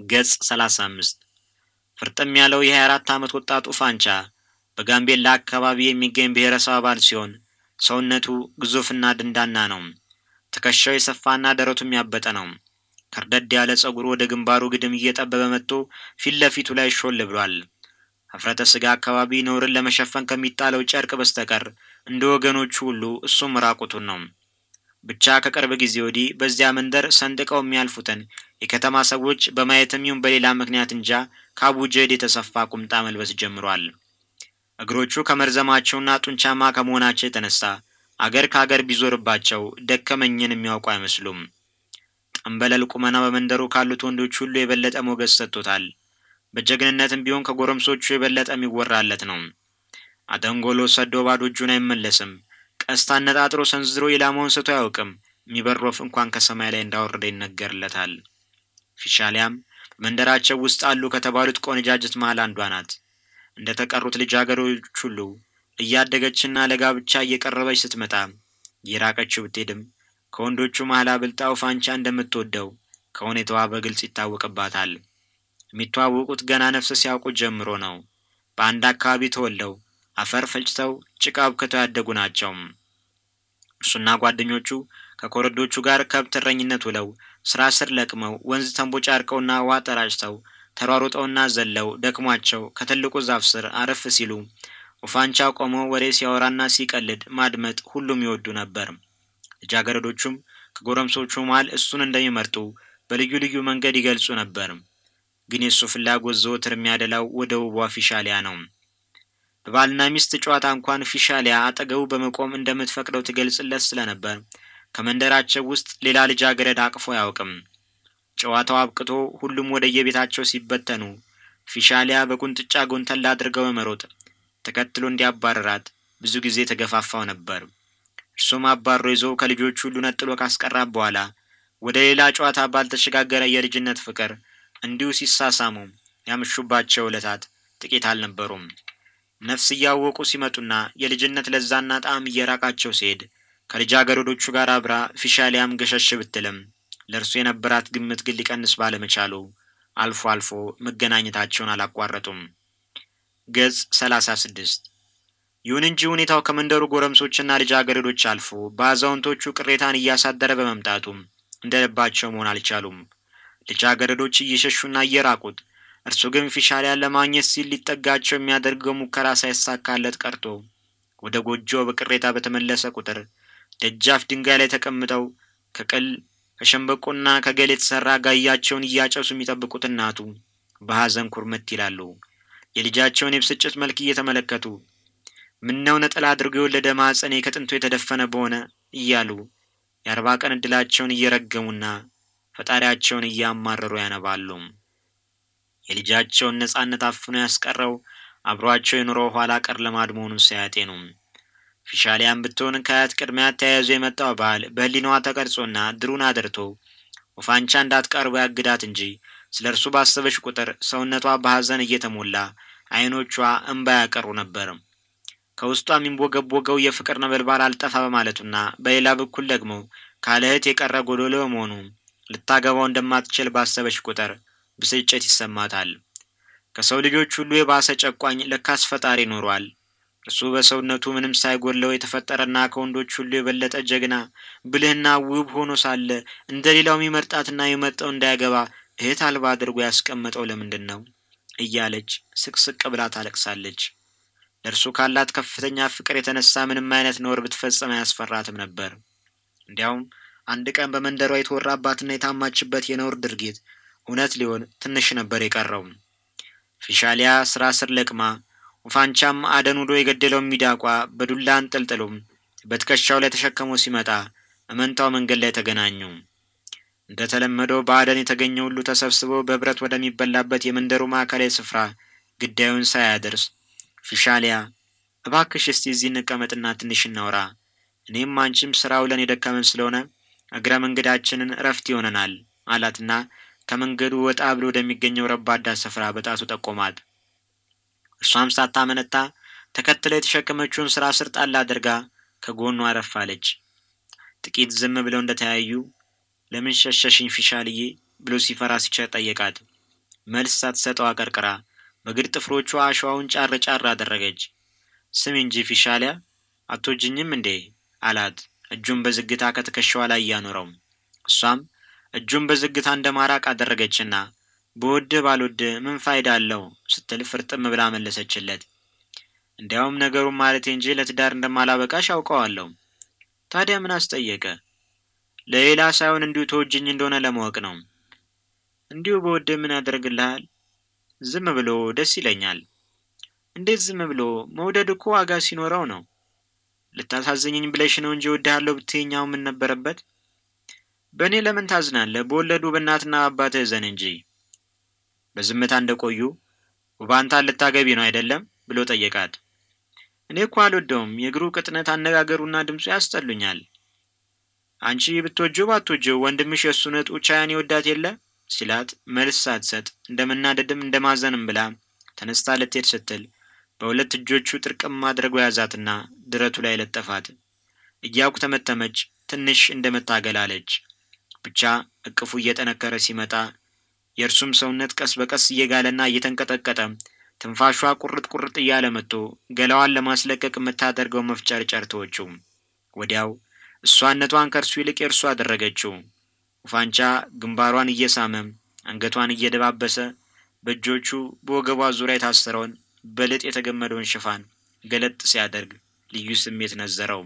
ገጽ 35 ፍርጥም ያለው የ24 ዓመት ወጣቱ ፋንቻ በጋምቤላ አካባቢ የሚገኝ ብሔረሰብ አባል ሲሆን ሰውነቱ ግዙፍና ድንዳና ነው። ትከሻው የሰፋና ደረቱም ያበጠ ነው። ከርደድ ያለ ጸጉሩ ወደ ግንባሩ ግድም እየጠበበ መጥቶ ፊት ለፊቱ ላይ ሾል ብሏል። ሀፍረተ ስጋ አካባቢ ነውርን ለመሸፈን ከሚጣለው ጨርቅ በስተቀር እንደ ወገኖቹ ሁሉ እሱም ራቁቱን ነው። ብቻ ከቅርብ ጊዜ ወዲህ በዚያ መንደር ሰንጥቀው የሚያልፉትን የከተማ ሰዎች በማየትም ይሁን በሌላ ምክንያት እንጃ ከአቡጀድ የተሰፋ ቁምጣ መልበስ ጀምሯል። እግሮቹ ከመርዘማቸውና ጡንቻማ ከመሆናቸው የተነሳ አገር ከአገር ቢዞርባቸው ደከመኝን የሚያውቁ አይመስሉም። ጠንበለል ቁመና በመንደሩ ካሉት ወንዶች ሁሉ የበለጠ ሞገስ ሰጥቶታል። በጀግንነትም ቢሆን ከጎረምሶቹ የበለጠ የሚወራለት ነው። አደንጎሎ ሰዶ ባዶ እጁን አይመለስም። ቀስት አነጣጥሮ ሰንዝሮ ኢላማውን ስቶ አያውቅም። የሚበር ወፍ እንኳን ከሰማይ ላይ እንዳወረደ ይነገርለታል። ፊሻሊያም በመንደራቸው ውስጥ አሉ ከተባሉት ቆነጃጅት መሃል አንዷ ናት። እንደ ተቀሩት ልጃገረዶች ሁሉ እያደገችና ለጋብቻ እየቀረበች ስትመጣ የራቀችው ብትሄድም ከወንዶቹ መሃል አብልጣ ፋንቻ እንደምትወደው ከሁኔታዋ በግልጽ ይታወቅባታል። የሚተዋወቁት ገና ነፍስ ሲያውቁት ጀምሮ ነው። በአንድ አካባቢ ተወልደው አፈር ፈጭተው ጭቃ አብክተው ያደጉ ናቸው። እሱና ጓደኞቹ ከኮረዶቹ ጋር ከብት እረኝነት ውለው ስራ ስር ለቅመው ወንዝ ተንቦጫርቀውና ውሃ ጠራጭተው ተሯሩጠውና ዘለው ደክሟቸው ከትልቁ ዛፍ ስር አረፍ ሲሉ ውፋንቻ ቆሞ ወሬ ሲያወራና ሲቀልድ ማድመጥ ሁሉም ይወዱ ነበር። ልጃገረዶቹም ከጎረምሶቹ መሃል እሱን እንደሚመርጡ በልዩ ልዩ መንገድ ይገልጹ ነበር። ግን የእሱ ፍላጎት ዘወትር የሚያደላው ወደ ውቧ ፊሻሊያ ነው። በባልና ሚስት ጨዋታ እንኳን ፊሻሊያ አጠገቡ በመቆም እንደምትፈቅደው ትገልጽለት ስለነበር ከመንደራቸው ውስጥ ሌላ ልጃገረድ አቅፎ አያውቅም። ጨዋታው አብቅቶ ሁሉም ወደ የቤታቸው ሲበተኑ ፊሻሊያ በቁንጥጫ ጎንተላ አድርገው በመሮጥ ተከትሎ እንዲያባረራት ብዙ ጊዜ ተገፋፋው ነበር። እርሱም አባሮ ይዞ ከልጆቹ ሁሉ ነጥሎ ካስቀራት በኋላ ወደ ሌላ ጨዋታ ባልተሸጋገረ የልጅነት ፍቅር እንዲሁ ሲሳሳሙ ያመሹባቸው ዕለታት ጥቂት አልነበሩም። ነፍስ እያወቁ ሲመጡና የልጅነት ለዛና ጣዕም እየራቃቸው ሲሄድ ከልጃገረዶቹ ጋር አብራ ፊሻሊያም ገሸሽ ብትልም ለእርሱ የነበራት ግምት ግን ሊቀንስ ባለመቻሉ አልፎ አልፎ መገናኘታቸውን አላቋረጡም። ገጽ ሰላሳ ስድስት ይሁን እንጂ ሁኔታው ከመንደሩ ጎረምሶችና ልጃገረዶች አልፎ በአዛውንቶቹ ቅሬታን እያሳደረ በመምጣቱ እንደ ልባቸው መሆን አልቻሉም። ልጃገረዶች እየሸሹና እየራቁት እርሱ ግን ፊሻሊያን ለማግኘት ሲል ሊጠጋቸው የሚያደርገው ሙከራ ሳይሳካለት ቀርቶ ወደ ጎጆ በቅሬታ በተመለሰ ቁጥር ደጃፍ ድንጋይ ላይ ተቀምጠው ከቅል ከሸንበቆና ከገል የተሰራ ጋያቸውን እያጨሱ የሚጠብቁት እናቱ በሐዘን ኩርምት ይላሉ። የልጃቸውን የብስጭት መልክ እየተመለከቱ ምነው ነጠላ አድርጎ የወለደ ማኅፀኔ ከጥንቱ የተደፈነ በሆነ እያሉ የአርባ ቀን ዕድላቸውን እየረገሙና ፈጣሪያቸውን እያማረሩ ያነባሉ። የልጃቸውን ነጻነት አፍኖ ያስቀረው አብሯቸው የኑሮው ኋላ ቀር ልማድ መሆኑን ሳያጤኑ ፊሻሊያን ብትሆን ከአያት ቅድሚያት ተያይዞ የመጣው ባህል በሕሊናዋ ተቀርጾና ድሩን አድርቶ ወፋንቻ እንዳትቀርቡ ያግዳት እንጂ ስለ እርሱ ባሰበች ቁጥር ሰውነቷ በሐዘን እየተሞላ ዓይኖቿ እንባ ያቀሩ ነበር። ከውስጧ የሚንቦገቦገው የፍቅር ነበልባል አልጠፋ በማለቱና በሌላ በኩል ደግሞ ካለ እህት የቀረ ጎዶሎ በመሆኑ ልታገባው እንደማትችል ባሰበች ቁጥር ብስጭት ይሰማታል። ከሰው ልጆች ሁሉ የባሰ ጨቋኝ ለካስ ፈጣሪ ኖሯል። እርሱ በሰውነቱ ምንም ሳይጎድለው የተፈጠረና ከወንዶች ሁሉ የበለጠ ጀግና ብልህና ውብ ሆኖ ሳለ እንደ ሌላው የሚመርጣትና የመርጠው እንዳያገባ እህት አልባ አድርጎ ያስቀመጠው ለምንድን ነው? እያለች ስቅስቅ ብላ ታለቅሳለች። ለእርሱ ካላት ከፍተኛ ፍቅር የተነሳ ምንም አይነት ነውር ብትፈጸም አያስፈራትም ነበር። እንዲያውም አንድ ቀን በመንደሯ የተወራባትና የታማችበት የነውር ድርጊት እውነት ሊሆን ትንሽ ነበር የቀረው። ፊሻሊያ ስራ ስር ለቅማ ውፋንቻም አደን ውዶ የገደለው ሚዳቋ በዱላ አንጠልጥሎም በትከሻው ላይ ተሸክሞ ሲመጣ እመንታው መንገድ ላይ ተገናኙ። እንደ ተለመደው በአደን የተገኘ ሁሉ ተሰብስበው በህብረት ወደሚበላበት የመንደሩ ማዕከላዊ ስፍራ ግዳዩን ሳያደርስ ፊሻሊያ እባክሽ እስቲ እዚህ እንቀመጥና ትንሽ እናውራ፣ እኔም አንቺም ስራ ውለን የደከመን ስለሆነ እግረ መንገዳችንን እረፍት ይሆነናል አላትና ከመንገዱ ወጣ ብሎ ወደሚገኘው ረባዳ ስፍራ በጣቱ ጠቆማት። እርሷም ሳታመነታ ተከትላ የተሸከመችውን እንስራ ስር ጣል አድርጋ ከጎኑ አረፋለች። ጥቂት ዝም ብለው እንደተያዩ ለምን ሸሸሽኝ ፊሻልዬ ብሎ ሲፈራ ሲቸር ጠየቃት። መልስ ሳትሰጠው አቀርቅራ በእግር ጥፍሮቿ አሸዋውን ጫር ጫር አደረገች። ስሚ እንጂ ፊሻሊያ አትወጂኝም እንዴ አላት፣ እጁን በዝግታ ከትከሻዋ ላይ እያኖረው። እሷም እጁን በዝግታ እንደ ማራቅ አደረገችና በወድህ ባልወድህ ምን ፋይዳ አለው ስትል ፍርጥም ብላ መለሰችለት። እንዲያውም ነገሩን ማለቴ እንጂ ለትዳር እንደማላበቃሽ አውቀዋለሁ። ታዲያ ምን አስጠየቀ? ለሌላ ሳይሆን እንዲሁ ተወጅኝ እንደሆነ ለማወቅ ነው። እንዲሁ በወድህ ምን ያደርግልሃል? ዝም ብሎ ደስ ይለኛል። እንዴት ዝም ብሎ? መውደድ እኮ ዋጋ ሲኖረው ነው። ልታሳዝኝኝ ብለሽ ነው እንጂ እወድሃለሁ ብትይኛው ምን ነበረበት? በእኔ ለምን ታዝናለህ? በወለዱ በእናትና አባትህ እዘን እንጂ። በዝምታ እንደቆዩ ውባንታን ልታገቢ ነው አይደለም ብሎ ጠየቃት። እኔ እኮ አልወደውም። የእግሩ ቅጥነት፣ አነጋገሩና ድምፁ ያስጠሉኛል። አንቺ ብትወጂው ባትወጂው ወንድምሽ የእሱ ነጡ ቻያን ይወዳት የለ ሲላት መልስ ሳትሰጥ እንደ መናደድም እንደ ማዘንም ብላ ተነስታ ልትሄድ ስትል በሁለት እጆቹ ጥርቅም አድርጎ ያዛትና ድረቱ ላይ ለጠፋት። እያውቅ ተመተመች። ትንሽ እንደ መታገል አለች። ብቻ እቅፉ እየጠነከረ ሲመጣ የእርሱም ሰውነት ቀስ በቀስ እየጋለና እየተንቀጠቀጠ ትንፋሿ ቁርጥ ቁርጥ እያለ መጥቶ ገላዋን ለማስለቀቅ የምታደርገው መፍጨርጨር ተወችው። ወዲያው እሷነቷን ከእርሱ ይልቅ የእርሱ አደረገችው። ውፋንቻ ግንባሯን እየሳመ አንገቷን እየደባበሰ በእጆቹ በወገቧ ዙሪያ የታሰረውን በልጥ የተገመደውን ሽፋን ገለጥ ሲያደርግ ልዩ ስሜት ነዘረው።